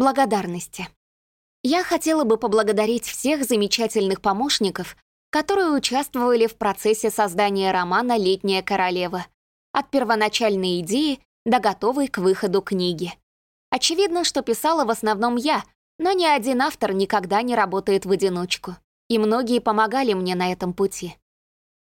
Благодарности. Я хотела бы поблагодарить всех замечательных помощников, которые участвовали в процессе создания романа «Летняя королева», от первоначальной идеи до готовой к выходу книги. Очевидно, что писала в основном я, но ни один автор никогда не работает в одиночку, и многие помогали мне на этом пути.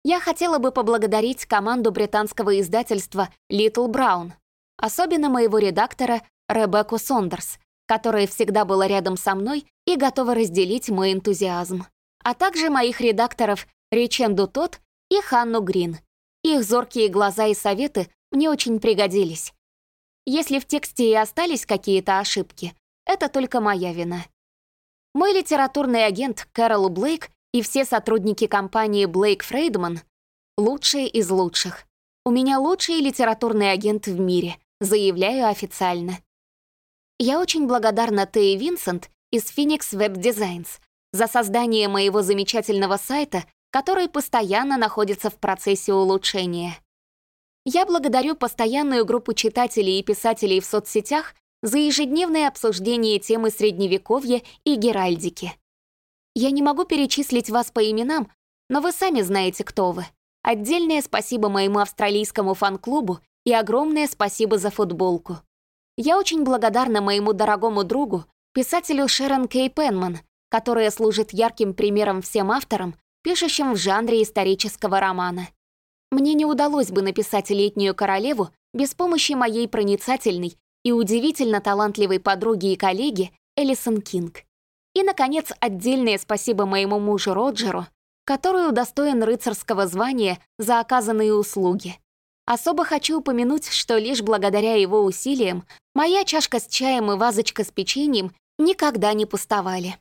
Я хотела бы поблагодарить команду британского издательства Little Brown, особенно моего редактора Ребекку Сондерс, которая всегда была рядом со мной и готова разделить мой энтузиазм, а также моих редакторов Риченду Тот и Ханну Грин. Их зоркие глаза и советы мне очень пригодились. Если в тексте и остались какие-то ошибки, это только моя вина. Мой литературный агент Кэрол Блейк и все сотрудники компании Блейк Фрейдман — лучшие из лучших. У меня лучший литературный агент в мире, заявляю официально. Я очень благодарна Тей Винсент из Phoenix Web Designs за создание моего замечательного сайта, который постоянно находится в процессе улучшения. Я благодарю постоянную группу читателей и писателей в соцсетях за ежедневное обсуждение темы Средневековья и Геральдики. Я не могу перечислить вас по именам, но вы сами знаете, кто вы. Отдельное спасибо моему австралийскому фан-клубу и огромное спасибо за футболку. Я очень благодарна моему дорогому другу, писателю Шерон Кей Пенман, которая служит ярким примером всем авторам, пишущим в жанре исторического романа. Мне не удалось бы написать «Летнюю королеву» без помощи моей проницательной и удивительно талантливой подруги и коллеги Элисон Кинг. И, наконец, отдельное спасибо моему мужу Роджеру, который удостоен рыцарского звания за оказанные услуги. Особо хочу упомянуть, что лишь благодаря его усилиям моя чашка с чаем и вазочка с печеньем никогда не пустовали.